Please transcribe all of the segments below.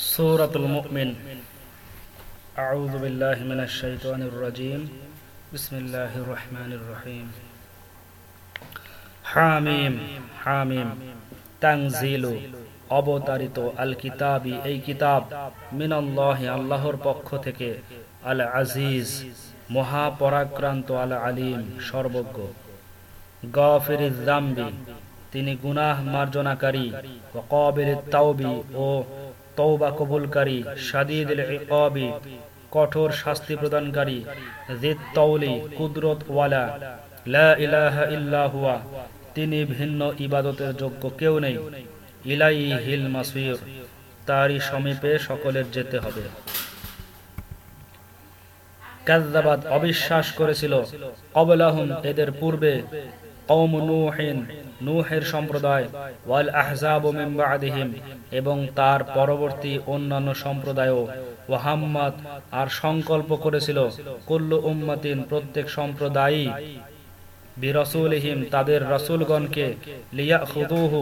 سورة المؤمن أعوذ بالله من الشيطان الرجيم بسم الله الرحمن الرحيم হামিম হামিম তাংজিলু অবতারিত আল কিতাবি এই কিতাব মিনাল্লাহ আল্লাহর পক্ষ থেকে আল আজিজ মহাপরাক্রান্ত আল আলিম সর্বজ্ঞ গফির জাম্বি তিনি গুনাহ মার্জনাকারী ও কবির তাওবি ও তৌবা কবুলকারী সাদিদ ইকাবি, কঠোর শাস্তি প্রদানকারী জিদ তৌলি কুদরত ওয়ালা লা তিনি ভিন্ন ইবাদতের যোগ্য কেউ নেই। ইলাই হিল মাসির, তারই সমীপে সকলের যেতে হবে। কাজ্জাবাদ অবিশ্বাস করেছিল। কবলাহুম, এদের পূর্বে কওম নূহিন, নূহের সম্প্রদায়, ওয়াল এবং তার পরবর্তী অন্যান্য সম্প্রদায়ও। ওয়াহাম্মাদ আর সংকল্প করেছিল, কুল্লু উম্মাতিন প্রত্যেক সম্প্রদায়ই বিরসুলহিম, তাদের রসুলগণকে লিয়া খুদুহু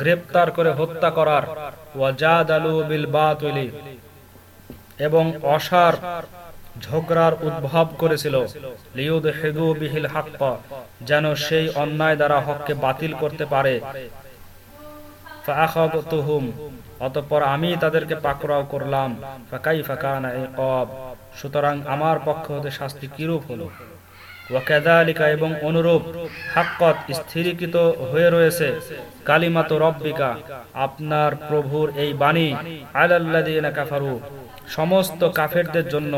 গ্রেপ্তার করে হত্যা করার। ওয়াজাদ আলু বিল বাতুলি, এবং অসার ঝগড়ার উদ্ভব করেছিল। যেন সেই অন্যায় দ্বারা হককে বাতিল করতে পারে। অতঃপর আমি তাদেরকে পাকড়াও করলাম। ফাকাই ফাকানা সুতরাং আমার পক্ষ হতে শাস্তি কিরূপ হলো? ওয়াকাদালিকা এবং অনুরূপ, হাক্কত স্থিরীকৃত হয়ে রয়েছে। কালিমাত রব্বিকা, আপনার প্রভুর এই বাণী, আলাল্লাযীনা কাফারু সমস্ত কাফেরদের জন্য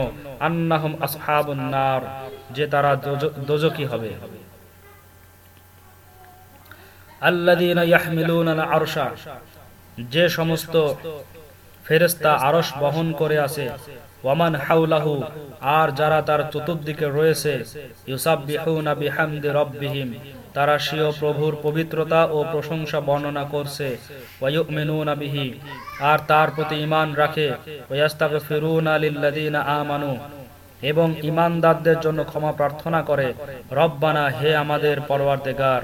আন্নাহুম আসহাবুন নার, যে তারা দোজকি হবে। যে সমস্ত ফেরেশতা আরশ বহন করে আছে, ওয়ামান হাউলাহু আর যারা তার চতুর্দিকে রয়েছে, ইউসাববিহুনা বিহামদি রব্বিহিম। তারা স্বীয় প্রভুর পবিত্রতা ও প্রশংসা বর্ণনা করছে। আর তার প্রতি ঈমান রাখে। এবং ইমানদারদের জন্য ক্ষমা প্রার্থনা করে। রব্বানা, হে আমাদের পরওয়ারদিগার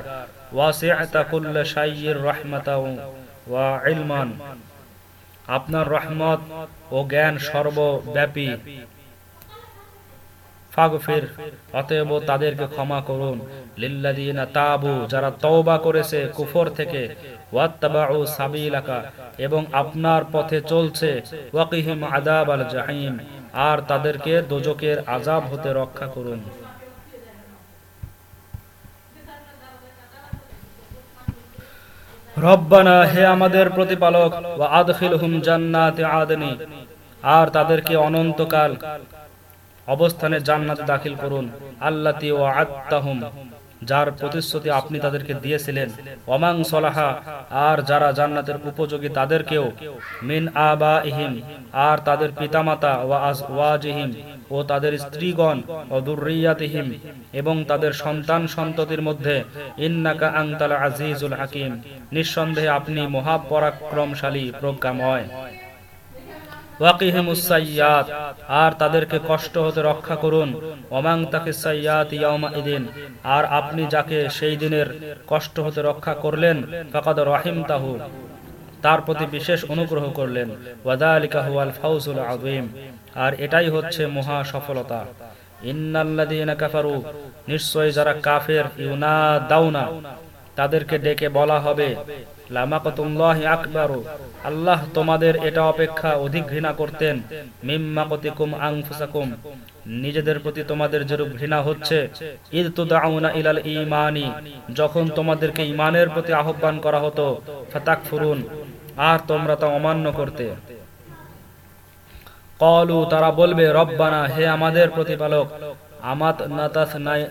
আপনার রহমত ও জ্ঞান সর্বব্যাপী। ফাগফির অতএব তাদেরকে ক্ষমা করুন। লিল্লাদিনা তাবু যারা তওবা করেছে কুফর থেকে ওয়াত্তাবাউ সাবিলাকা এবং আপনার পথে চলছে ওয়াকিহিম আদাব আল জাহিম। আর তাদেরকে দোজকের আজাব হতে রক্ষা করুন। রব্বানা হে আমাদের প্রতিপালক ওয়া আদখিলহুম জান্নাতে আদনি। আর তাদেরকে অনন্তকাল অবস্থানে জান্নাতে দাখিল করুন। আল্লাতি ওয়া আত্তাহুম, যার প্রতিশ্রুতি আপনি তাদেরকে দিয়েছিলেন। অমাং সলাহা, আর যারা জান্নাতের উপযোগী তাদেরকেও। মিন আবা ইহিম আর তাদের পিতামাতা ওয়াজিহিম ও তাদের স্ত্রীগণ ও দুর্রিয়াতিহিম এবং তাদের সন্তান সন্ততির মধ্যে ইন্নাকা আংতাল আজিজুল হাকিম। নিঃসন্দেহে আপনি মহাপরাক্রমশালী প্রজ্ঞাময়। আর তাদেরকে কষ্ট হতে রক্ষা করুন। অমাং তাকে ইদিন আর আপনি যাকে সেই দিনের কষ্ট হতে রক্ষা করলেন, ফাকাদ রহিম তাহু তার প্রতি বিশেষ অনুগ্রহ করলেন। ওয়াদা ওয়াদালিকা হুয়াল ফাউজুল আযীম, আর এটাই হচ্ছে মহা সফলতা। নিশ্চয় যারা কাফের ইউনা দাউনা তাদেরকে ডেকে বলা হবে আল্লাহ তোমাদের এটা অপেক্ষা অধিক ঘৃণা করতেন। নিজেদের প্রতি তোমাদের যেরূপ ঘৃণা হচ্ছে ইলাল ইমানি যখন তোমাদেরকে ইমানের প্রতি আহ্বান করা হতো ফাতাক ফুরুন আর তোমরা তা অমান্য করতে। কলু তারা বলবে, রব্বানা, হে আমাদের প্রতিপালক, আমাত নাতাস নাই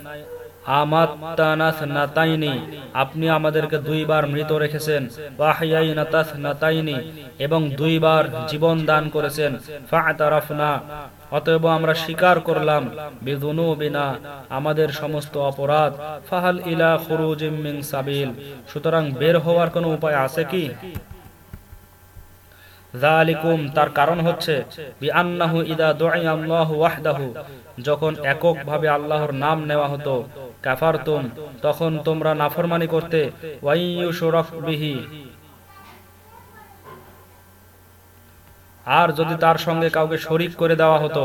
আপনি আমাদেরকে দুইবার মৃত রেখেছেন এবং দুইবার জীবন দান করেছেন অতএব আমরা স্বীকার করলাম বিদুনু বিনা আমাদের সমস্ত অপরাধ, ফাহাল ইলা সাবিল, সুতরাং বের হওয়ার কোনো উপায় আছে কি? যালিকুম, তার কারণ হচ্ছে, বিআন্নাহু ইদা দুআ আল্লাহু ওয়াহদাহু। যখন এককভাবে আল্লাহর নাম নেওয়া হতো, কাফারতুম, তখন তোমরা নাফরমানি করতে, ওয়াইয়ুশরাক বিহি। আর যদি তার সঙ্গে কাউকে শরিক করে দেওয়া হতো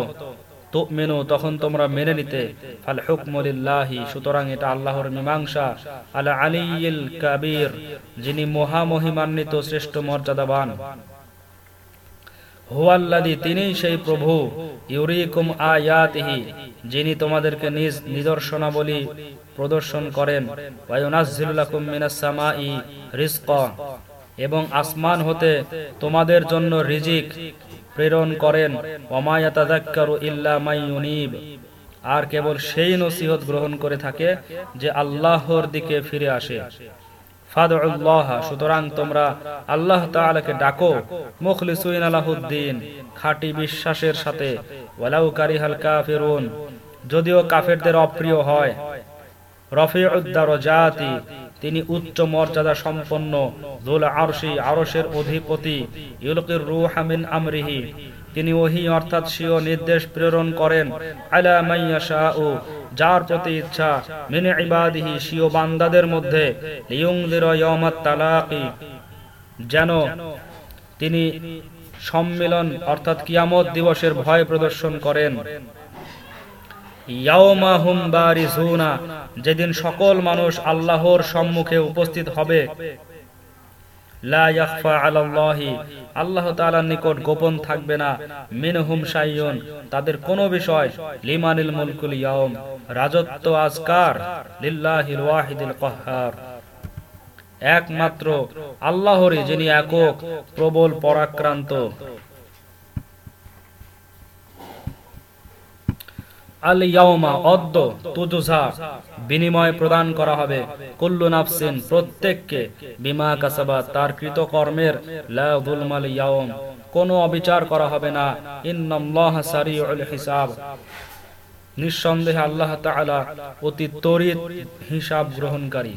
তো মেনু তখন তোমরা মেনে নিতে। ফাল হুকমলিল্লাহি সুতরাং এটা আল্লাহর মীমাংসা, আল আলিয়িল কাবীর, যিনি মহামহিমান্বিত শ্রেষ্ঠ মর্যাদাবান। হুয়াল্লাদি তিনি সেই প্রভু, ইউরিকুম আয়াতিহি, যিনি তোমাদেরকে নিজ নিদর্শনাবলী প্রদর্শন করেন। এবং আসমান হতে তোমাদের জন্য রিজিক প্রেরণ করেন। ওমায়াতাযাক্কারু ইল্লা মাইয়ুনিব আর কেবল সেই নসিহত গ্রহণ করে থাকে যে আল্লাহর দিকে ফিরে আসে। সুতরাং তোমরা আল্লাহ ডাকো আলাহুদ্দিন, খাঁটি বিশ্বাসের সাথে যদিও কাফেরদের অপ্রিয় হয়। রফি রফিউদ্দারজাতি তিনি উচ্চ মর্যাদা সম্পন্ন দুল আরশি, আরশের অধিপতি, ইউলকির রূহা মিন আমরিহি তিনি ওহি অর্থাৎ স্বীয় নির্দেশ প্রেরণ করেন, আলা মাইয়াশাউ যার প্রতি ইচ্ছা, মিন ইবাদিহি স্বীয় বান্দাদের মধ্যে তালাকি যেন তিনি সম্মিলন অর্থাৎ কিয়ামত দিবসের ভয় প্রদর্শন করেন। যেদিন সকল মানুষ আল্লাহর সম্মুখে উপস্থিত হবে তাদের কোনো বিষয়। মুলকুল রাজত্ব আজকার একমাত্র আল্লাহরই যিনি একক প্রবল পরাক্রান্ত। আল ইয়াউমা অদ্য তুজুজা, বিনিময় প্রদান করা হবে কুল্লু নাফসিন প্রত্যেককে, বিমা কাসাবা, তার কৃতকর্মের, লা যুলমাল ইয়াউম, কোনো অবিচার করা হবে না, ইন্নাল্লাহ সারিউল হিসাব। নিঃসন্দেহে আল্লাহ তাআলা অতি ত্বরিত হিসাব গ্রহণকারী।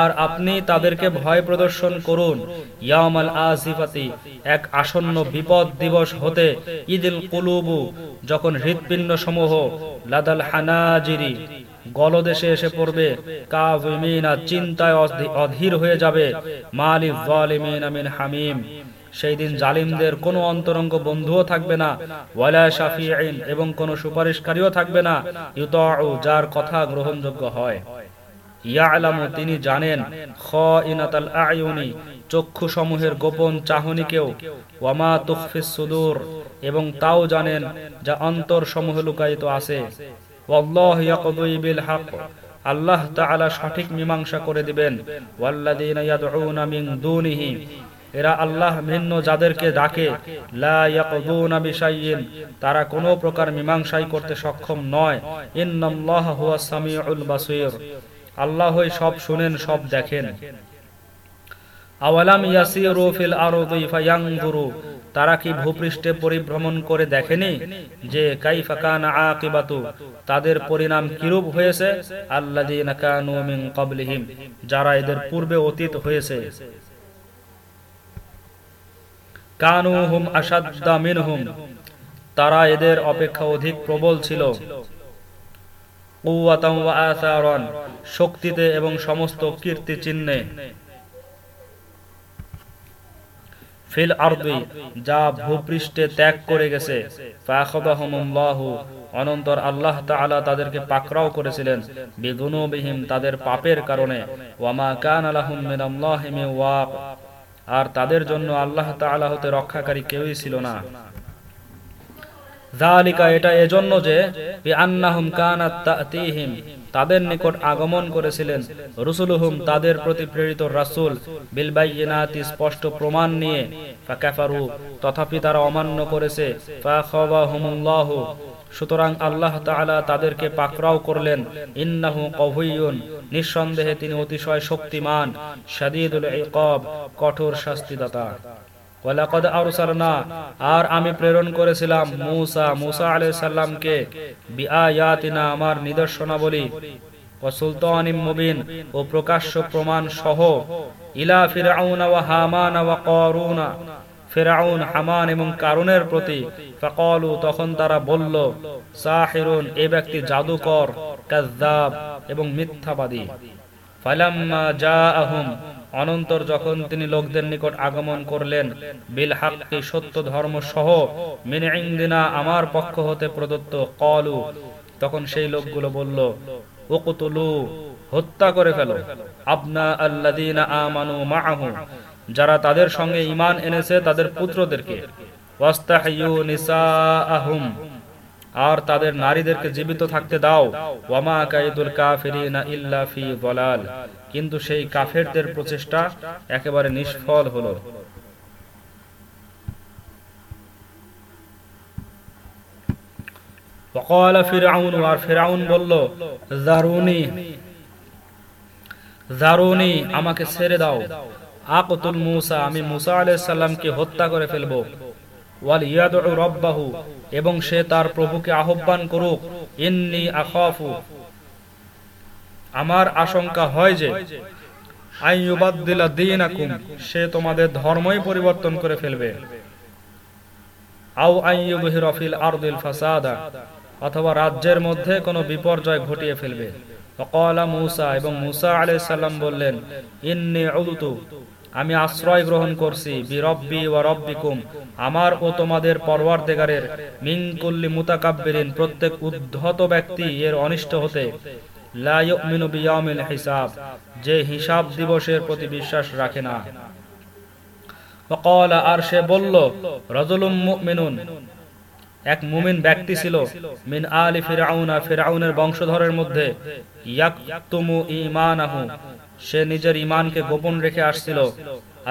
আর আপনি তাদেরকে ভয় প্রদর্শন করুন। ইয়ামাল আসিফাতি, এক আসন্ন বিপদ দিবস হতে, ঈদুল কুলুবু, যখন হৃৎপিণ্ড সমূহ লাদাল হানাজিরি গলদেশে এসে পড়বে কাভিমিনা চিন্তায় অধীর হয়ে যাবে। মালিক জালিমিন মিন হামিম। সেই দিন জালিমদের কোনো অন্তরঙ্গ বন্ধুও থাকবে না, ওয়ালা শাফিঈন, এবং কোনো সুপারিশকারীও থাকবে না, ইউতাউ, যার কথা গ্রহণযোগ্য হয়। তিনি জানেন আয়ুনি চক্ষু সমূহের গোপন চাহনিকেও, ওয়ামা তুখফিস সুদূর, এবং তাও জানেন, যা অন্তর সমূহে লুকায়িত আছে। ওয়াল্লাহু ইয়াকদি বিল আল্লাহ সঠিক মীমাংসা করে দিবেন। এরা আল্লাহ ভিন্ন যাদেরকে ডাকে। তারা কোনো প্রকার মীমাংসাই করতে সক্ষম নয়। আল্লাহই সব শুনেন, সব দেখেন। আওয়ালাম ইয়াসিরু ফিল আরদি ফায়ানজুরু তারা কি ভূপৃষ্ঠে পরিভ্রমণ করে দেখেনি যে কাইফা কানা আকিবাতু? তাদের পরিণাম কিরূপ হয়েছে? আল্লাযীনা কানু মিন ক্বাবলিহিম। যারা এদের পূর্বে অতীত হয়েছে। কানু আসাদ্দা মিনহুম। তারা এদের অপেক্ষা অধিক প্রবল ছিল। শক্তিতে এবং সমস্ত কীর্তি চিহ্নে। ফিল আরদি, যা ভূপৃষ্ঠে ত্যাগ করে গেছে। অনন্তর আল্লাহ তাআলা তাদেরকে পাকড়াও করেছিলেন। বিদুনুবিহিম তাদের পাপের কারণে। ওয়ামা কান আলাহুম মিনাল্লাহি মিন ওয়াক। আর তাদের জন্য আল্লাহ তাআলা হতে রক্ষাকারী কেউই ছিল না। এটা এজন্য যে তাদের নিকট আগমন করেছিলেন, রুসুলুহুম তাদের প্রতি প্রেরিত রাসূল বিল বাইয়িনাতি স্পষ্ট প্রমাণ নিয়ে তথাপি তারা অমান্য করেছে সুতরাং আল্লাহ তাআলা তাদেরকে পাকরাও করলেন, ইন্নাহু কহুইয়ুন নিঃসন্দেহে তিনি অতিশয় শক্তিমান, শাদীদুল ইকাব, কঠোর শাস্তিদাতা। আর আমি প্রেরণ করেছিলাম মূসা মূসা আলাইহিস সালামকে আমার নিদর্শনাবলী। ও সুলতানিম মুবিন ও প্রকাশ্য প্রমাণ সহ ইলা ফিরআউনা ওয়া হামানা ফেরাউন হামান এবং কারুনের প্রতি। ফাকালু, তখন তারা বলল, সাহিরুন, এ ব্যক্তি জাদুকর, কাযযাব এবং মিথ্যাবাদী। ফালাম্মা জাআহুম, অনন্তর যখন তিনি লোকদের নিকট আগমন করলেন, বিল হাক্কি সত্য ধর্ম সহ, মিন ইন্দিনা, আমার পক্ষ হতে প্রদত্ত কলু। তখন সেই লোকগুলো বলল, উকতুলু, হত্যা করে ফেলো। আপনা আল্লাদিনা আমানু মাআহু যারা তাদের সঙ্গে ঈমান এনেছে তাদের পুত্রদেরকে ওয়াস্তাহিয়ু নিসাআহুম আর তাদের নারীদেরকে জীবিত থাকতে দাও ওয়ামা কাইদুল কাফিরিনা ইল্লা ফি বলাল কিন্তু সেই কাফেরদের প্রচেষ্টা একেবারে নিষ্ফল হলো وقال فرعون আর ফিরাউন বলল জারুনি জারুনি আমাকে ছেড়ে দাও আকতুল মুসা, আমি মুসা আলাইহিস সালামকে হত্যা করে ফেলব। ওয়াল ইয়াদউ রব্বাহু, এবং সে তার প্রভুকে আহ্বান করুক, ইন্নি আখাফু। আমার আশঙ্কা হয় যে দীনাকুম, সে তোমাদের ধর্মই পরিবর্তন করে ফেলবে। আও ফিল আরদিল ফাসাদা, অথবা রাজ্যের মধ্যে কোনো বিপর্যয় ঘটিয়ে ফেলবে। ফকালা মুসা, এবং মুসা আলাইহিস সালাম বললেন, ইন্নি আমি আশ্রয় গ্রহণ করছি, বিরব্বি ওয়া রব্বিকুম, আমার ও তোমাদের পরওয়ারদেগারের মিন কুল্লি মুতাকাব্বিরিন, প্রত্যেক উদ্ধত ব্যক্তি এর অনিষ্ট হতে। হিসাব, যে হিসাব দিবসের প্রতি বিশ্বাস রাখে না। আর সে বলল, রজুলুম মুমিনুন এক মুমিন ব্যক্তি ছিল, মিন আলি ফিরাউনা, ফিরাউনের বংশধরের মধ্যে। ইয়াকতুমু ঈমানাহু, সে নিজের ইমানকে গোপন রেখে আসছিল।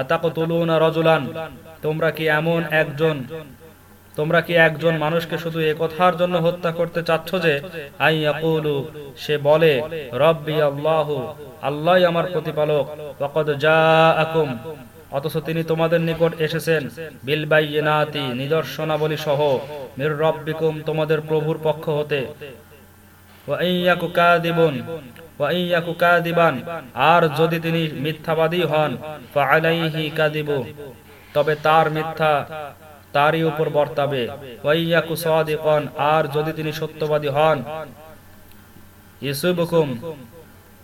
আতাকতুলুনা রজুলান, তোমরা কি এমন একজন, তোমরা কি একজন মানুষকে শুধু এ কথার জন্য হত্যা করতে চাচ্ছ যে, আই ইয়াকুলু, সে বলে, রব্বি আল্লাহ, আল্লাহই আমার প্রতিপালক, ওয়াকাদ জাআকুম অথচ তিনি তোমাদের নিকট এসেছেন। বিল বাইয়িনাতি নিদর্শনাবলী সহ। মির রব্বিকুম, তোমাদের প্রভুর পক্ষ হতে। আর যদি তিনি মিথ্যাবাদী হন তবে তার মিথ্যা তারই উপর বর্তাবে। আর যদি তিনি সত্যবাদী হন ইসুবকুম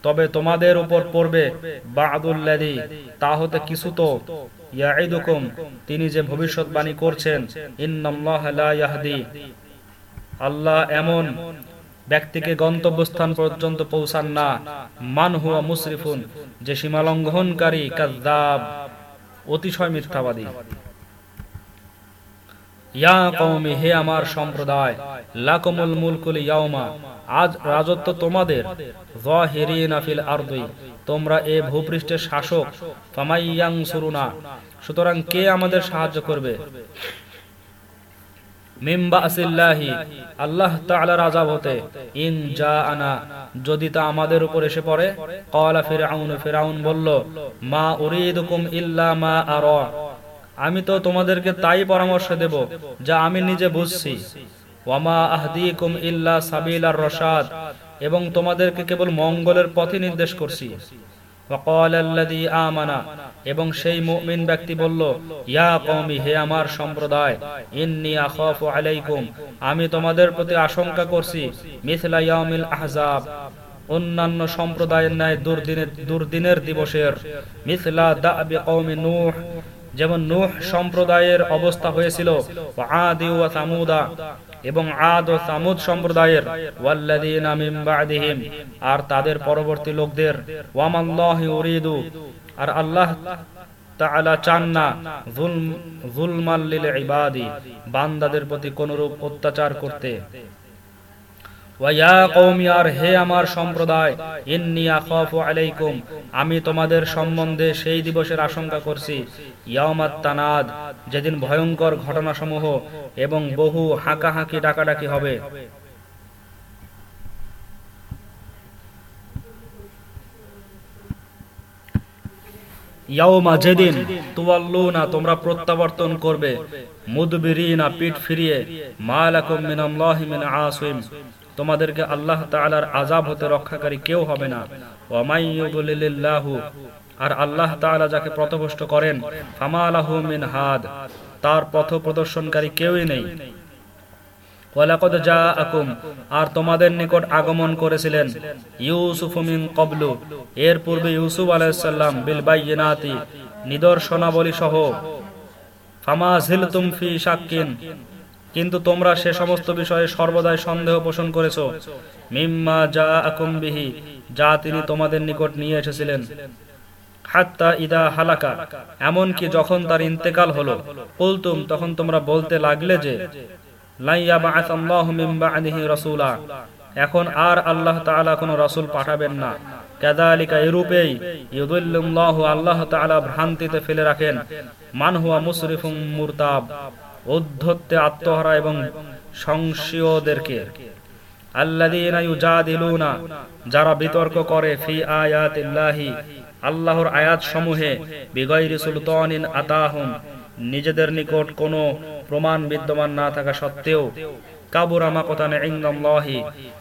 তবে তোমাদের উপর পড়বে বাদুল্লাদি তা হতে কিছু তো। ইয়াইদুকুম তিনি যে ভবিষ্যৎবাণী করছেন ইয়াহদি। আল্লাহ এমন ব্যক্তিকে গন্তব্যস্থান পর্যন্ত পৌঁছান না। মান হুয়া মুসরিফুন যে সীমা লঙ্ঘনকারী কাযযাব, অতিশয় মিথ্যাবাদী। আমাদের যদি তা আমাদের উপর এসে পড়ে, ক্বালা ফিরআউন ফিরআউন বলল, মা উরিদুকুম ইল্লা মা আমি তো তোমাদেরকে তাই পরামর্শ দেব, যা আমি নিজে বুঝছি। ওয়ামা আহদিকুম ইল্লা সাবিলার রশাদ এবং তোমাদেরকে কেবল মঙ্গলের পথে নির্দেশ করছি। এবং সেই মুমিন ব্যক্তি বলল, ইয়া কওমি, হে আমার সম্প্রদায় আমি তোমাদের প্রতি আশঙ্কা করছি মিথলা ইয়াউমিল আহজাব, অন্যান্য সম্প্রদায়ের ন্যায় দুর্দিনের দুর্দিনের দিবসের মিথলা দাবি কওমি নূহ যেমন নূহ সম্প্রদায়ের অবস্থা হয়েছিল এবং আদ ও সামুদ সম্প্রদায়ের বা'দিহিম, আর তাদের পরবর্তী লোকদের উরিদু, আর আল্লাহ চান না বান্দাদের প্রতি কোনরূপ অত্যাচার করতে। আমি তোমাদের সম্বন্ধে সেই দিবসের আশঙ্কা করছি। ইয়াউমাত তানাদ, যেদিন ভয়ঙ্কর ঘটনাসমূহ এবং বহু হাঁকাহাঁকি ডাকাডাকি হবে। যেদিন তোমরা প্রত্যাবর্তন করবে, মুদবিরিনা, পিঠ ফিরিয়ে মালাকুম মিনাল্লাহি মিন তোমাদেরকে আল্লাহ তাআলার আযাব হতে রক্ষাকারী কেউ হবে না। আর আল্লাহ তাআলা যাকে পথভ্রষ্ট করেন ফামালাহু মিন হাদ, তার পথ প্রদর্শনকারী কেউই নেই। আর তোমাদের নিকট আগমন করেছিলেন ইউসুফ মিন কবলু এর পূর্বে ইউসুফ আলাইহিস সালাম বিল বাইয়িনাতি নিদর্শনাবলী সহ ফামা জিলতুম ফি শাক্কিন কিন্তু তোমরা সে সমস্ত বিষয়ে সর্বদাই সন্দেহ পোষণ করেছ। মিম্মা যা আকুম বিহি, যা তিনি তোমাদের নিকট নিয়ে এসেছিলেন। হাত্তা ইদা হালাকা, এমনকি যখন তার ইন্তেকাল হলো, কুলতুম, তখন তোমরা বলতে লাগলে যে লাইয়া বা বাআসাল্লাহু মিন বা'দিহি রাসূলা। এখন আর আল্লাহ তাআলা কোনো রাসূল পাঠাবেন না। কাযালিকা এরূপেই ইউদিল্লুল্লাহু আল্লাহ তাআলা ভ্রান্তিতে ফেলে রাখেন। মান হুয়া মুসরিফুম মুরতাব। উদ্ধত্তে আত্মহারা এবং সংশয়দেরকে যারা বিতর্ক করে, ফি আয়াতিল্লাহি, আল্লাহর আয়াত সমূহে নিজেদের নিকট কোনো প্রমাণ বিদ্যমান না থাকা সত্ত্বেও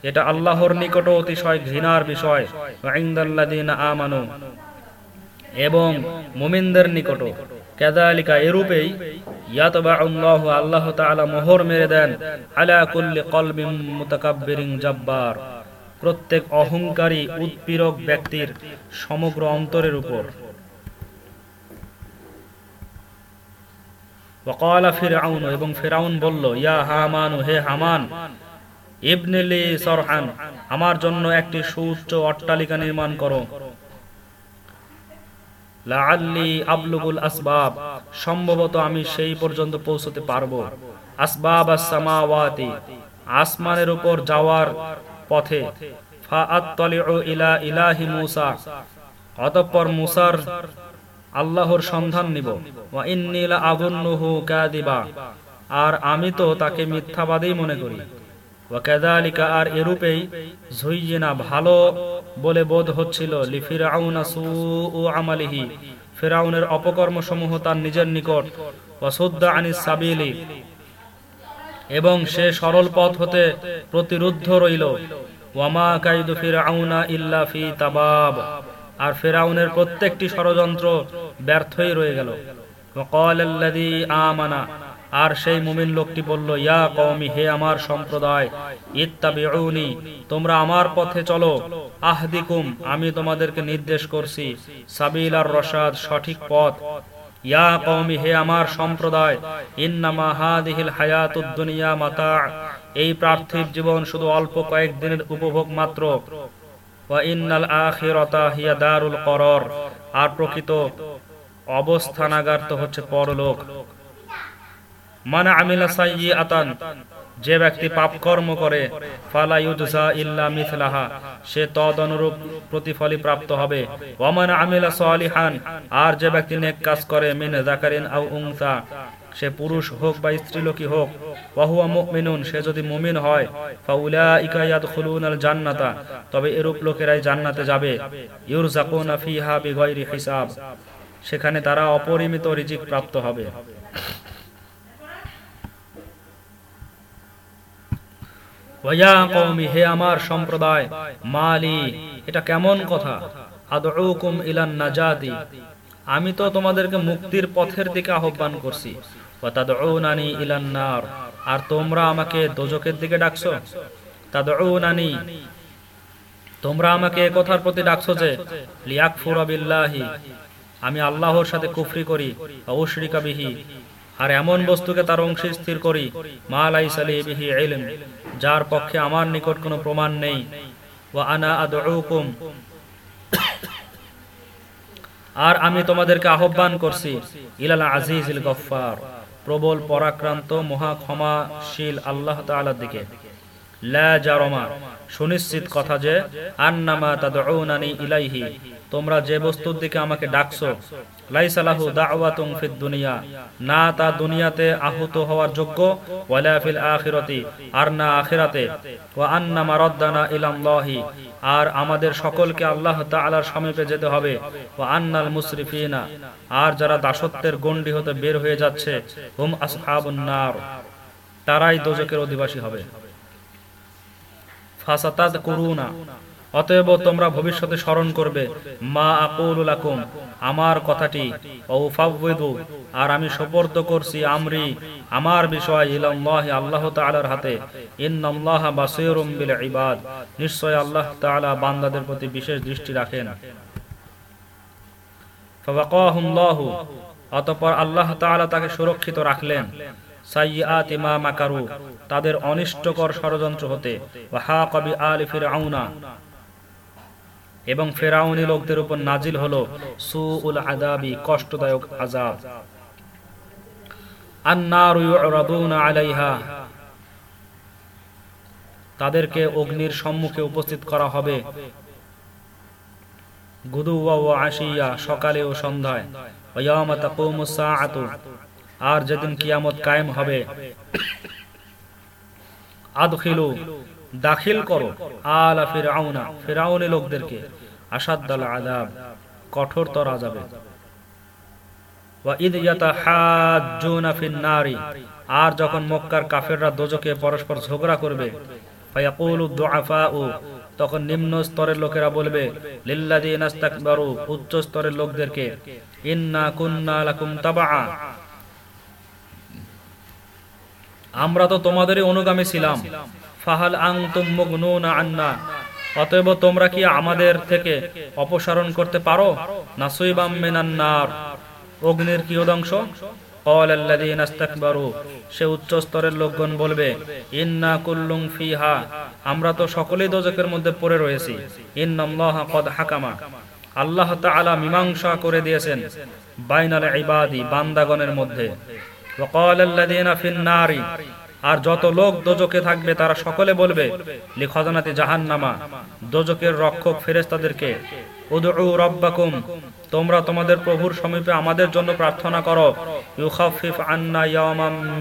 এটা আল্লাহর নিকটও অতিশয় ঘৃণার বিষয় এবং মুমিনদের নিকট কেদালিকা এরূপেই আল্লাহ মোহর মেরে দেন প্রত্যেক অহংকারী, উৎপীড়ক ব্যক্তির সমগ্র অন্তরের উপর। এবং ফিরআউন বলল, ইয়া হামান, হে হামান ইবনেলি সরহান, আমার জন্য একটি সুউচ্চ অট্টালিকা নির্মাণ করো। আসবাব, সম্ভবত আমি সেই পর্যন্ত পৌঁছতে পারব। আসবাব আস-সামাওয়াতি, আসমানের উপর যাওয়ার পথে। ইলা ইলাহি মূসা, অতঃপর মুসার আল্লাহর সন্ধান নিব। ওয়া ইন্নী লা কাযিবা, আর আমি তো তাকে মিথ্যাবাদী মনে করি। ওয়া কাযালিকা আর এরূপেই যুইয়িনা ভালো বলে বোধ হচ্ছিল লি ফিরআউনা সুউ আমালিহি ফিরআউনের অপকর্মসমূহ তার নিজের নিকট ওয়া সুদ্দা আনিস সাবিলি এবং সে সরল পথ হতে প্রতিরুদ্ধ রইল ওয়ামা কাইদু ফিরআউনা ইল্লা ফি তাবাব আর ফেরাউনের প্রত্যেকটি ষড়যন্ত্র ব্যর্থই রয়ে গেল وقال الذي আমানা আর সেই মুমিন লোকটি বলল, ইয়া কওমি, হে আমার সম্প্রদায়, ইত্তাবিউনি, তোমরা আমার পথে চলো। আহদিকুম, আমি তোমাদেরকে নির্দেশ করছি। সাবিল আর রসাদ সঠিক পথ। ইয়া কওমি, হে আমার সম্প্রদায়, ইন্নামা হাদিহিল হায়াতুদ দুনিয়া মাতা। এই পার্থিব জীবন শুধু অল্প কয়েকদিনের উপভোগ মাত্র। ওয়া ইন্নাল আখিরাতা হিয়া দারুল করর। আর প্রকৃত অবস্থানাগার তো হচ্ছে পরলোক। মানা আমিলা সাইয়্যাতান যে ব্যক্তি পাপ কর্ম করে, ফালা ইউজা ইল্লা মিথলাহা সে তদনুরূপ প্রতিফলই প্রাপ্ত হবে। ওয়ামান আমিলা সালিহান আর যে ব্যক্তি নেক কাজ করে, মিন যাকারিন আও উনসা, সে পুরুষ হোক বা স্ত্রীলোকী হোক, ওয়াহুয়া মুমিনুন, সে যদি মুমিন হয়, ফাউলাইকা ইয়াদখুলুনাল জান্নাতা, তবে এরূপ লোকেরাই জান্নাতে যাবে। ইউরজাকুনা ফিহা বিগাইরি হিসাব, সেখানে তারা অপরিমিত রিজিক প্রাপ্ত হবে। হে আমার সম্প্রদায়, মালি, এটা কেমন কথা? ইলান নাজাতি। আমি তো তোমাদেরকে মুক্তির পথের দিকে আহ্বান করছি। ওয়া ইলান নার। আর তোমরা আমাকে দোজকের দিকে ডাকছো? তাদউনানি, তোমরা আমাকে কথার প্রতি ডাকছো যে আমি আল্লাহর সাথে কুফরি করি অবশ্যরিকা বিহি। আর এমন বস্তুকে তার অংশে স্থির করি, মা লাইসালি বিহি ইলম। যার পক্ষে আমার নিকট কোনো প্রমাণ নেই। আর আমি তোমাদেরকে আহ্বান করছি, ইলাল আজিজিল গফফার, প্রবল পরাক্রান্ত, মহা ক্ষমাশীল আল্লাহ তাআলার দিকে। সুনিশ্চিত কথা যে, আন্নামা তাদউনানি ইলাইহি তোমরা যে বস্তুর দিকে আমাকে ডাকছো লাইসা লাহু দাওয়াতুন ফিদ দুনিয়া। না তা দুনিয়াতে আহুত হওয়ার যোগ্য আর না আমাদের সকলকে আল্লাহ সমীপে যেতে হবে। আর যারা দাসত্বের গণ্ডি হতে বের হয়ে যাচ্ছে, হুম তারাই দোজকের অধিবাসী হবে। অতএব তোমরা ভবিষ্যতে স্মরণ করবে, মা আকুল আমার কথাটি আর আমি সুপর্দ করছি আমরি, আমার বিষয় আল্লাহ তাআলার হাতে ইবাদ, নিশ্চয় আল্লাহ তাআলা বান্দাদের প্রতি বিশেষ দৃষ্টি রাখেন। ফাওয়াকাহুল্লাহু অতঃপর আল্লাহ তাআলা তাকে সুরক্ষিত রাখলেন। তাদের অনিষ্টকর ষড়যন্ত্র হতে ওয়া এবং ফেরাউনি লোকদের উপর নাজিল হলো সুউল আদাবি কষ্টদায়ক আলাইহা। তাদেরকে অগ্নির সম্মুখে উপস্থিত করা হবে। গুদুওয়া ও আশিয়া সকালে ও সন্ধ্যায়। আর যেদিন কিয়ামত কায়েম হবে। আদখিলু দাখিল করো আলা ফিরাউনা, ফিরাউনি লোকদেরকে। আসাদ্দাল আযাব কঠোরতর নারি, আর যখন মক্কার কাফেররা দোজকে পরস্পর ঝগড়া করবে তখন নিম্ন স্তরের লোকেরা বলবে উচ্চ স্তরের লোকদেরকে আমরা তো তোমাদেরই অনুগামী ছিলাম। ফাহাল আনতুম মুগনুনা আন্না অতএব তোমরা কি আমাদের থেকে অপসারণ করতে পারো নাসুইবাম মিনান নার অগ্নির কি অংশ قال الذين استكبروا সে উচ্চ স্তরের লোকগণ বলবে ইন্না কুল্লুম ফিহা আমরা তো সকলেই দোজকের মধ্যে পড়ে রয়েছি ইন্নাল্লাহা কদ হাকামা আল্লাহ তাআলা মীমাংসা করে দিয়েছেন বাইনাল ইবাদি বান্দাগণের মধ্যে وقال الذين في النار আর যত লোক দোজকে থাকবে, তারা সকলে বলবে লিখজানাতি জাহান্নামা দোজকের রক্ষক ফেরেশতাদেরকে, উদউ রব্বাকুম, তোমরা তোমাদের প্রভুর সমীপে আমাদের জন্য প্রার্থনা করো, ইউখাফিফ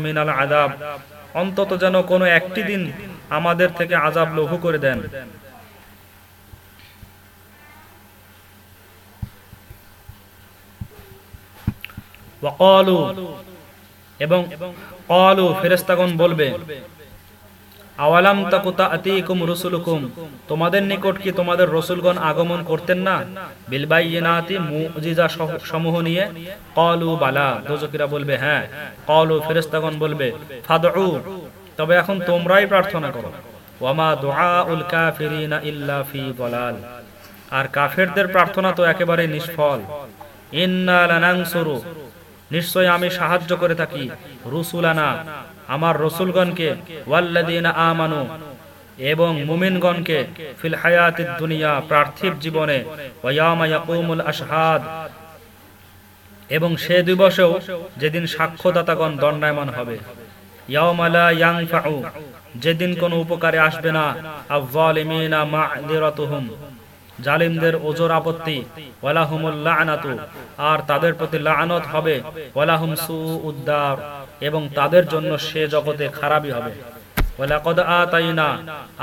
মিনাল আযাব, অন্তত যেন কোনো একটি দিন আমাদের থেকে আযাব লঘু করে দেন। এবং কলু ফেরেস্তাগণ বলবে, আওয়ালাম তাকুতা আতিকুম রসুলুকুম? তোমাদের নিকট কি তোমাদের রসুলগণ আগমন করতেন না? বিলবাইয়িনাতি মুজিজা সমূহ নিয়ে? কলু বালা। দোজকিরা বলবে হ্যাঁ। কলু ফেরেস্তাগণ বলবে, ফাদউ। তবে এখন তোমরাই প্রার্থনা করো। ওয়ামা দুআউল কাফিরিনা ইল্লা ফি দালাল। আর কাফেরদের প্রার্থনা তো একেবারে নিষ্ফল। ইন্না লানানসুরু। নিশ্চয় আমি সাহায্য করে থাকি। রুসুলানা, আমার রসুলগণকে ওয়াল্লাদিনা আমানু, এবং মুমিনগণকে ফিল হায়াতিদ দুনিয়া, পার্থিব জীবনে আশহাদ। এবং সে দিবসেও যেদিন সাক্ষ্যদাতাগণ দণ্ডায়মান হবে। যেদিন কোনো উপকারে আসবে না। আয-যালিমিনা মা'যিরাতুহুম জালিমদের ওজোর আপত্তি আর তাদের প্রতি লা'নত হবে সুউদ্দার, এবং তাদের জন্য সে জগতে খারাপই হবে।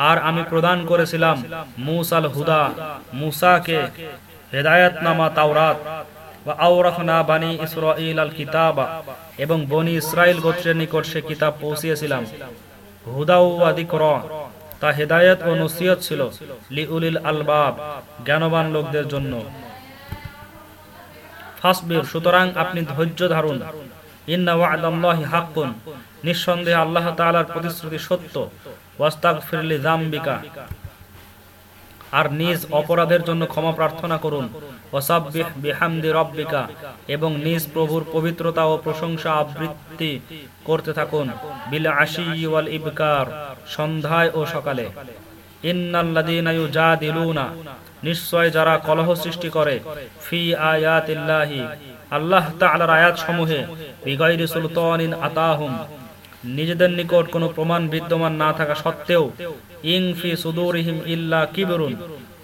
আর আমি প্রদান করেছিলাম মূসাল হুদা, মূসাকে হেদায়েতনামা তাওরাত, ওয়া আওরাফনা বানি এবং বনি ইসরাইল গোত্রের নিকট সে কিতাব পৌঁছিয়েছিলাম। হুদা ওয়া যিকরা তা হেদায়েত ও নসিহত ছিল লিউলিল আলবাব, জ্ঞানবান লোকদের জন্য। ফাসবির, সুতরাং আপনি ধৈর্য ধারুন ইন্না ওয়া'দাল্লাহি হাক্কুন, নিঃসন্দেহে আল্লাহ তাআলার প্রতিশ্রুতি সত্য। ওয়াস্তাগফির লিযামবিকা আর নিজ অপরাধের জন্য ক্ষমা প্রার্থনা করুন। ওয়াসাব্বিহ বিহামদি রাব্বিকা, এবং নিজ প্রভুর পবিত্রতা ও প্রশংসা আবৃত্তি করতে থাকুন। বিল আশি ওয়াল ইবকার সন্ধ্যায় ও সকালে। নিশ্চয় যারা কলহ সৃষ্টি করে, ফি আয়াতিল্লাহি, আল্লাহ তাআলার আয়াত সমূহে সুলতানিন আতাহুম, নিজেদের নিকট কোনো প্রমাণ বিদ্যমান না থাকা সত্ত্বেও, ইং ফি সুদুরিহিম ইল্লা কিবরুন,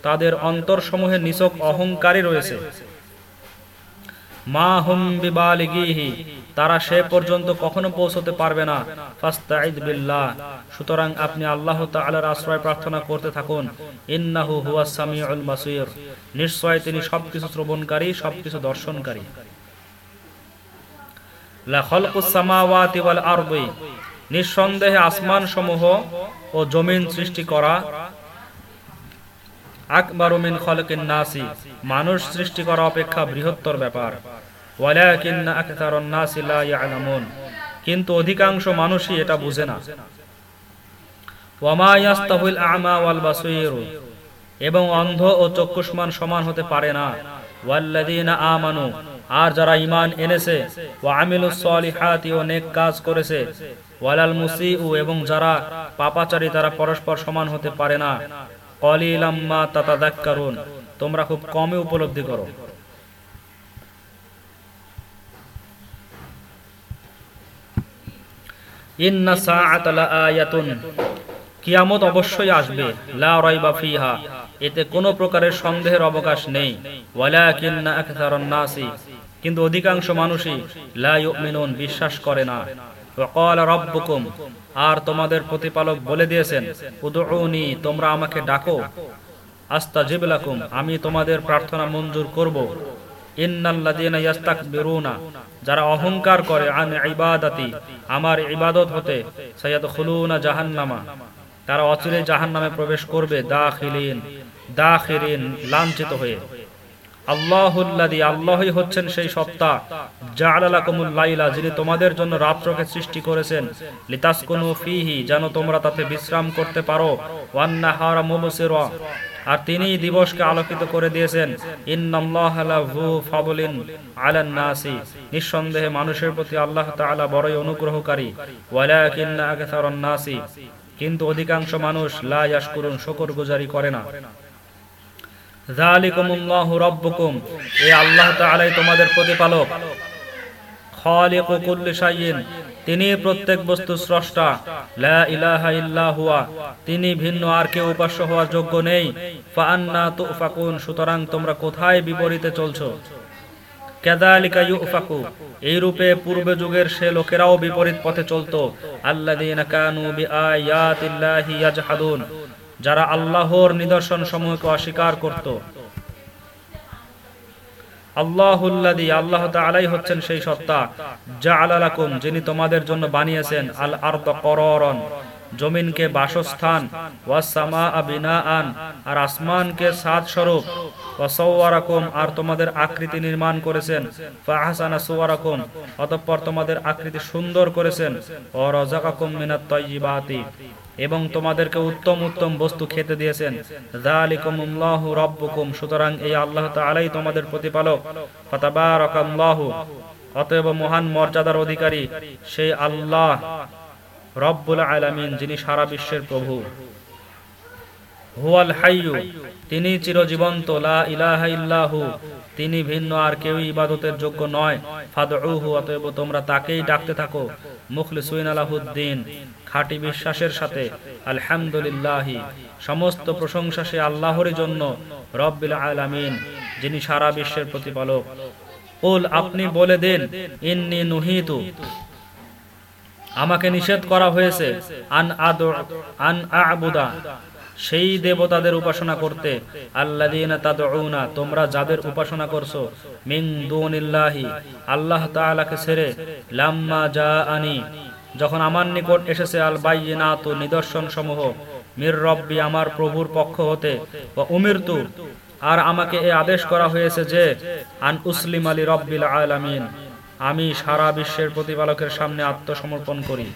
তাদের অন্তর সমূহে নিছক অহংকারী রয়েছে। মা হুম বিবালিগিহি, তারা সে পর্যন্ত কখনো পৌঁছতে পারবে না। ফাস্তাইদ বিল্লাহ, সুতরাং আপনি আল্লাহ তাআলার আশ্রয় প্রার্থনা করতে থাকুন। ইন্নাহু হুয়াস সামিউল বাসীর, নিশ্চয় তিনি সবকিছু শ্রবণকারী, সবকিছু দর্শনকারী। লা খালকুস সামাওয়াতি ওয়াল আরদি, নিঃসন্দেহে আসমান সমূহ ও জমিন সৃষ্টি করা। আকবর মিন খলকিন নাসি, মানুষ সৃষ্টি করা অপেক্ষা বৃহত্তর ব্যাপার। কিন্তু অধিকাংশ মানুষই এটা বুঝে না। ওয়াল এবং অন্ধ ও চক্ষুষ্মান সমান হতে পারে না। আমানু। আর যারা ঈমান এনেছে ও নেক কাজ করেছে, ওয়ালাল মুসিউ এবং যারা পাপাচারী, তারা পরস্পর সমান হতে পারে না। কলিলাম মা তাতাযাক্কারুন। তোমরা খুব কমই উপলব্ধি করো। লাআয়াতুন। কিয়ামত অবশ্যই আসবে, লা ফিহা। এতে কোনো প্রকারের সন্দেহের অবকাশ নেই। কিন্তু অধিকাংশ মানুষই লা বিশ্বাস করে না। আর তোমাদের প্রতিপালক বলে দিয়েছেন, উদউনি, তোমরা আমাকে ডাকো। আস্তাজিব লাকুম, আমি তোমাদের প্রার্থনা মঞ্জুর করব। যারা অহংকার করে, আন ইবাদাতি, আমার ইবাদত হতে, সায়াদখুলুনা জাহান্নামা, তারা অচিরে জাহান্নামে প্রবেশ করবে, দাখিলিন, দাখিরিন, লাঞ্ছিত হয়ে। হচ্ছেন সেই সত্তা যিনি তোমাদের জন্য সৃষ্টি করেছেন যেন তোমরা তাতে বিশ্রাম করতে পারো মুবসিরা। আর তিনি দিবসকে আলোকিত করে দিয়েছেন নিঃসন্দেহে মানুষের প্রতি আল্লাহ তাআলা বড়ই অনুগ্রহকারী। নাসি। কিন্তু অধিকাংশ মানুষ লা ইয়াশকুরুন, শুকরগুজারি করে না। আল্লাহ তোমাদের প্রতিপালক। তিনি প্রত্যেক বস্তু স্রষ্টা, লা ইলাহা হুয়া। তিনি ভিন্ন আর কেউ উপাস্য হওয়ার যোগ্য নেই। ফাআন্না তুফাকুন, সুতরাং তোমরা কোথায় বিপরীতে চলছো? কেদালিকা ইউফাকু এই রূপে পূর্বে যুগের সে লোকেরাও বিপরীত পথে চলতো। আল্লাযীনা কানু বিআয়াতিল্লাহি ইয়াজহাদুন, যারা আল্লাহর নিদর্শন সমূহকে অস্বীকার করত। আল্লাহ হচ্ছেন সেই সত্তা। যা আলালাকুম যিনি তোমাদের জন্য বানিয়েছেন আল আর কররন। জমিনকে বাসস্থান ওয়াস সামা বিনাআন, আর আসমানকে সাত স্বরূপ ওয়াসাওয়ারাকুম আর তোমাদের আকৃতি নির্মাণ করেছেন। ফাহসানা সুওয়ারাকুম, অতঃপর তোমাদের আকৃতি সুন্দর করেছেন। ও রাযাকাকুম মিনাত তাইয়্যিবাতি, এবং তোমাদেরকে উত্তম উত্তম বস্তু খেতে দিয়েছেন। যালিকুমুল্লাহু রাব্বুকুম, সুতরাং এই আল্লাহ তাআলাই তোমাদের প্রতিপালক। ফাতাবারাকাল্লাহু, অতএব মহান মর্যাদার অধিকারী, সেই আল্লাহ। রব্বুল যিনি সারা বিশ্বের প্রভু। হুয়াল হাইয়ু, তিনি চিরজীবন্ত, লা ইলাহা ইল্লাহু। তিনি ভিন্ন, আর ইবাদতের যোগ্য নয়। ফাদউহু, অতএব তোমরা তাকেই ডাকতে থাকো। আলাহুদ্দিন, খাঁটি বিশ্বাসের সাথে। আলহামদুলিল্লাহি। সমস্ত প্রশংসা সে আল্লাহরই জন্য। রব্বিল আলামিন, যিনি সারা বিশ্বের প্রতিপালক। কুল, আপনি বলে দেন, ইন্নি নুহিতু। আমাকে নিষেধ করা হয়েছে আন আদ আন আবুদা। সেই দেবতাদের উপাসনা করতে। তাদউনা তোমরা যাদের উপাসনা করছ মিন দুনিল্লাহি আল্লাহ তাআলাকে ছেড়ে লাম্মা জাআনি যখন আমার নিকট এসেছে আল বাইয়িনাতু নিদর্শন সমূহ মির রব্বি আমার প্রভুর পক্ষ হতে ওয়া উমিরতু আর আমাকে এ আদেশ করা হয়েছে যে আন উসলিম আলী রব্বিল আলামিন। আমি সারা বিশ্বের প্রতিপালকের সামনে আত্মসমর্পণ করি।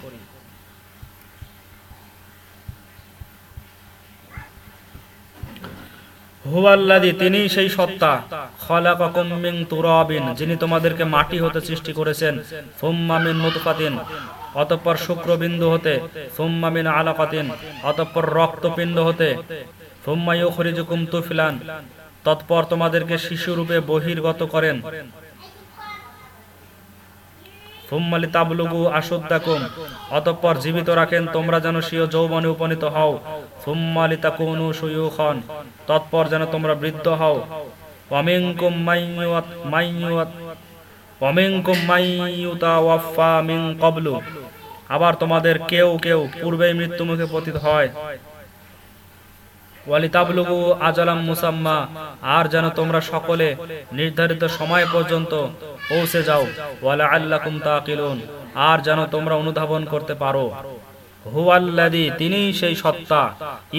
হুয়াল্লাদি তিনি সেই সত্তা। খলাকাকুম তুরাবিন, যিনি তোমাদেরকে মাটি হতে সৃষ্টি করেছেন। সুম্মা মিন নুতফাতিন, অতঃপর শুক্রবিন্দু হতে। সুম্মা মিন আলাকাতিন, অতঃপর রক্তপিণ্ড হতে। সুম্মা ইউখরিজুকুম তুফিলান, তৎপর তোমাদেরকে শিশুরূপে বহির্গত করেন। ফুম্মালি তাবলুগু আসুদ্দাকুম অতঃপর জীবিত রাখেন তোমরা যেন স্বীয় যৌবনে উপনীত হও। ফুম্মালি তাকুনু সুয়ুখন, তৎপর যেন তোমরা বৃদ্ধ হও। অমিংকুম মাইয়ুয়াত মাইয়ুয়াত অমিংকুম মাইয়ুতা ওয়াফা মিন কবলু আবার তোমাদের কেউ কেউ পূর্বেই মৃত্যুমুখে পতিত হয়। ওয়ালিতাবলুগু আজালাম মুসাম্মা, আর যেন তোমরা সকলে নির্ধারিত সময় পর্যন্ত পৌঁছে যাও। ওয়ালা আল্লাকুম তাকিলুন, আর যেন তোমরা অনুধাবন করতে পারো। হুয়াল্লাদি তিনি সেই সত্তা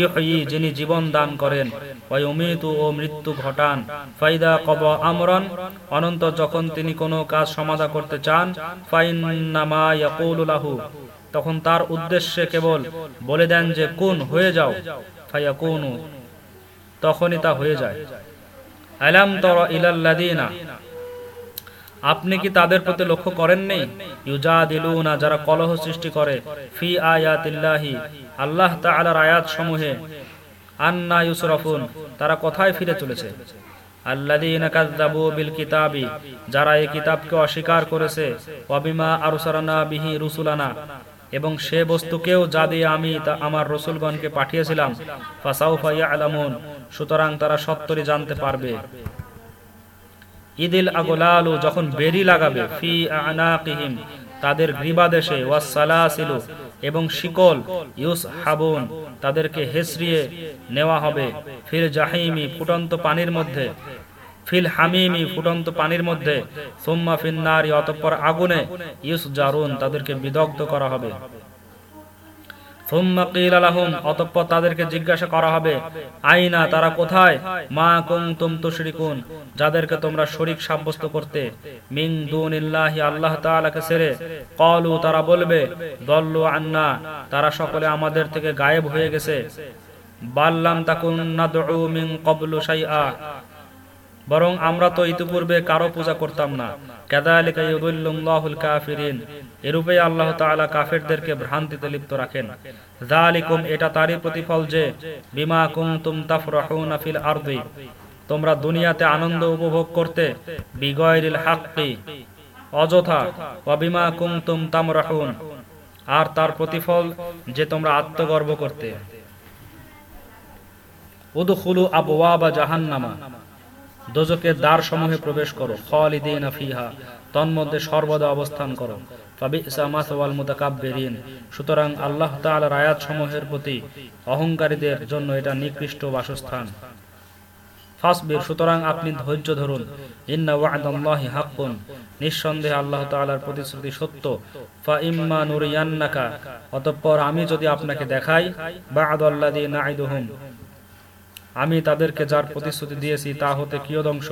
ইহয়ি যিনি জীবন দান করেন। অমিতু ও মৃত্যু ঘটান। ফাইদা কব আমরন, অনন্ত যখন তিনি কোনো কাজ সমাধা করতে চান ইয়াকুলুলাহু তখন তার উদ্দেশ্যে কেবল বলে দেন যে, কোন, হয়ে যাও। ফাইয়া কোনু তখনই তা হয়ে যায়। আপনি কি তাদের প্রতি লক্ষ্য করেননি? ইউজাদিলুনা, যারা কলহ সৃষ্টি করে। ফি আয়াতিল্লাহি, আল্লাহ তাআলার আয়াত সমূহে আন্না ইউসরাফুন, তারা কোথায় ফিরে চলেছে? আল্লাযীনা কাযযাবু বিল কিতাবি যারা এই কিতাবকে অস্বীকার করেছে। ওয়াবিমা আরসালনা বিহি রুসুলানা। এবং সে বস্তুকেও যা দিয়ে আমি তা আমার রসুলগণকে পাঠিয়েছিলাম, ফাসাউফা ইয়ালামুন, সুতরাং তারা সত্তরই জানতে পারবে। ঈদিল আগলালু যখন বেরি লাগাবে, ফি আনাকিহিম, তাদের গ্রীবাদেশে ওয়াসালাসিলু এবং শিকল ইউস হাবুন তাদেরকে হেসরিয়ে নেওয়া হবে। ফির জাহিমি, ফুটন্ত পানির মধ্যে ফিল হামিমি, ফুটন্ত পানির মধ্যে, সোম্মা ফিন্নারি অতঃপর আগুনে ইউস জারুন তাদেরকে বিদগ্ধ করা হবে। কিলা তাদেরকে জিজ্ঞাসা করা হবে, আইনা, তারা কোথায়? মা যাদেরকে তোমরা শরীক সাব্যস্ত করতে। দুনিল্লাহি, আল্লাহ ছেড়ে। ক্বালু, তারা বলবে, দল্লু আন্না, তারা সকলে আমাদের থেকে গায়েব হয়ে গেছে। বাল্লাম তাকুন নাদউ মিন ক্বাবলু শাইআ বরং আমরা তো ইতিপূর্বে কারও পূজা করতাম না। কাফিরিন। এরূপে আল্লাহ কাফেরদেরকে ভ্রান্তিতে লিপ্ত রাখেন। এটা তারই প্রতিফল যে, বিমা কুনতুম তাফরাহুনা তোমরা দুনিয়াতে আনন্দ উপভোগ করতে হাক্কি, অযথা, ওয়া বিমা কুনতুম তামরাহুন। আর তার প্রতিফল যে তোমরা আত্মগর্ব করতে। উদখুলু আবওয়াবা জাহান্নামা। দোজকের দ্বার সমূহে প্রবেশ করো ফিহা, তন্মধ্যে সর্বদা অবস্থান করো। সুতরাং আপনি ধৈর্য ধরুন। ইন্না নিঃসন্দেহে আল্লাহ তাআলার প্রতিশ্রুতি সত্য। অতঃপর আমি যদি আপনাকে দেখাই বা'দাল্লাযী না'iদুহুম আমি তাদেরকে যার প্রতিশ্রুতি দিয়েছি তা হতে কিয়দংশ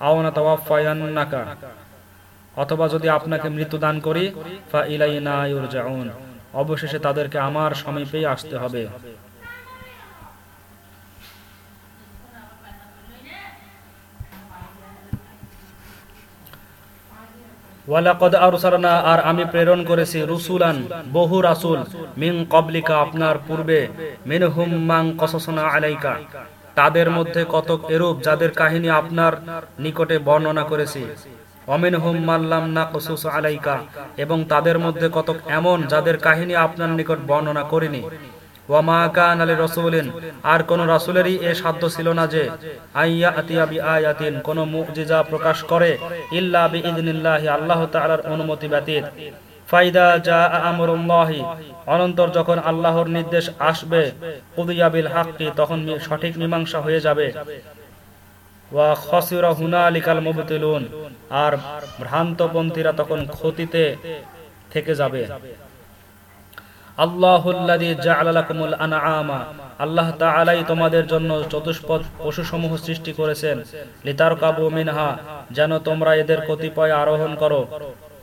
আওনা তাওয়াফায়ান্নাকা। অথবা যদি আপনাকে মৃত্যু দান করি ফা ইলাইনা ইউরজাউন। অবশেষে তাদেরকে আমার সমীপেই আসতে হবে। ওয়ালাকদ আরসালনা, আর আমি প্রেরণ করেছি রুসুলান, বহু রাসূল, মিন ক্বাবলিকা, আপনার পূর্বে, মিনহুম মান কসাসনা আলাইকা। তাদের মধ্যে কতক এরূপ যাদের কাহিনী আপনার নিকটে বর্ণনা করেছি। অমিন হুম মাল্লাম না কসুস আলাইকা, এবং তাদের মধ্যে কতক এমন যাদের কাহিনী আপনার নিকট বর্ণনা করিনি। কান আর কোন রাসুলেরই এ সাধ্য ছিল না যে, আইয়া কোন প্রকাশ করে, ইল্লা আল্লাহ তাআলার অনুমতি ব্যতীত। ফাইদা যা অনন্তর যখন আল্লাহর নির্দেশ আসবে, কুদিয়া হাক্কি, তখন সঠিক মীমাংসা হয়ে যাবে। ওয়া আর ভ্রান্তপন্থীরা তখন ক্ষতিতে থেকে যাবে। আল্লাহুল্লাযী জাআলা লাকুমুল আনআমা। আল্লাহ তাআলাই তোমাদের জন্য চতুষ্পদ পশুসমূহ সৃষ্টি করেছেন। লিতারকাবু মিনহা, যেন তোমরা এদের কতিপয় আরোহণ করো।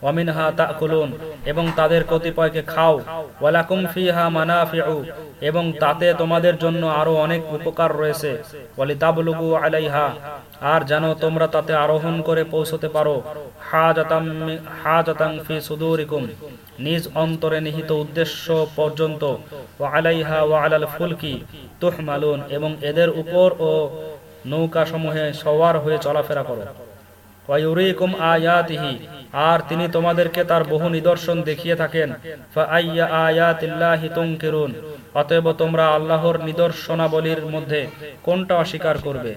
ওয়ামিনহা তাকুলুন, এবং তাদের কতিপয়কে খাও। ওয়ালাকুম ফিহা মানাফিউ, এবং তাতে তোমাদের জন্য আরও অনেক উপকার রয়েছে। ওয়ালিতাবলুগু আলাইহা, আর যেন তোমরা তাতে আরোহণ করে পৌঁছতে পারো। হাজাতাম মি- হাজাতাং ফি সুদুরিকুম নিজ অন্তরে নিহিত উদ্দেশ্য পর্যন্ত আলাইহা ওয়া ফুলকি তুহমালুন, এবং এদের উপর ও নৌকা সমূহে সওয়ার হয়ে চলাফেরা করো। আর তিনি তোমাদেরকে তার বহু নিদর্শন দেখিয়ে থাকেন অতএব তোমরা আল্লাহর নিদর্শনাবলীর মধ্যে কোনটা অস্বীকার করবে?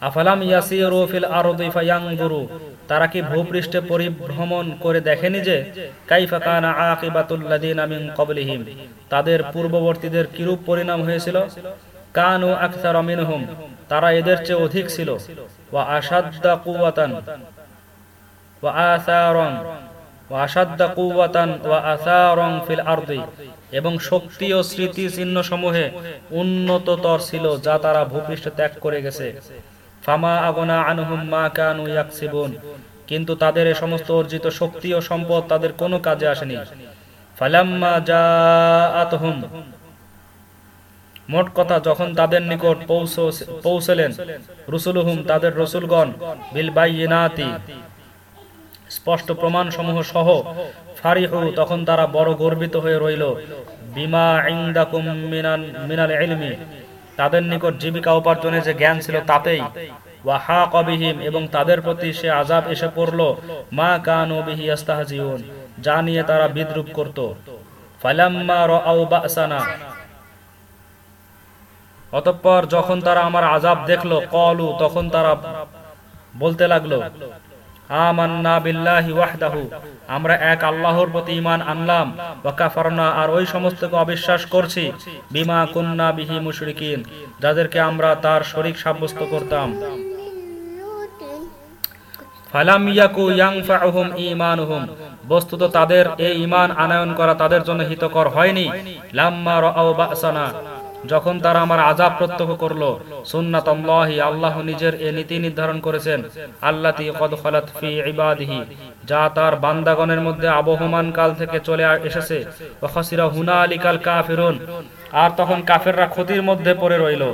আফালাম ইয়াসিরু ফিল আরদি ফায়ানজুরু তারা কি ভূপৃষ্ঠে পরিভ্রমণ করে দেখেনি যে কাইফা কানা আকিবাতুল লাযিনা মিন ক্বাবলিহিম? তাদের পূর্ববর্তীদের কিরূপ পরিণাম হয়েছিল? কানু আকসার মিনহুম, তারা এদের চেয়ে অধিক ছিল। এবং শক্তি ও স্মৃতি চিহ্ন সমূহে উন্নততর ছিল যা তারা ভূপৃষ্ঠে ত্যাগ করে গেছে। কিন্তু তাদের এ সমস্ত অর্জিত শক্তি ও সম্পদ তাদের কোনো কাজে আসেনি। মোট কথা, যখন তাদের নিকট পৌঁছ- পৌঁছলেন, রুসুলুহুম, তাদের রসুলগণ, বিল বাইয়িনাতি। স্পষ্ট প্রমাণ সমূহ সহ ফারিহু, তখন তারা বড় গর্বিত হয়ে রইল। বিমা ইনদাকুম মিনাল ইলমি। তাদের নিকট জীবিকা উপার্জনের যে জ্ঞান ছিল তাতেই। এবং তাদের প্রতি সে আজাব এসে পড়ল। মা কানু যা নিয়ে তারা বিদ্রুপ করত। অতঃপর যখন তারা আমার আজাব দেখল কলু তখন তারা বলতে লাগল আমরা এক আল্লাহর প্রতি ঈমান আনলাম। ওয়া কাফারনা, আর ওই সমস্তকে অবিশ্বাস করছি। বিমা কুন্না বিহি মুশরিকিন। যাদেরকে আমরা তার শরীক সাব্যস্ত করতাম। বস্তুত তাদের এই ঈমান আনয়ন করা তাদের জন্য হিতকর হয়নি। লাম্মা রাআউ যখন তারা আমার আজাব প্রত্যক্ষ করল সুন্নাতাল্লাহি আল্লাহ নিজের এ নীতি নির্ধারণ করেছেন আল্লাহ ইবাদিহি, যা তার বান্দাগণের মধ্যে আবহমান কাল থেকে চলে এসেছে হুনা আলিকাল কাফিরুন, আর তখন কাফেররা ক্ষতির মধ্যে পড়ে রইল।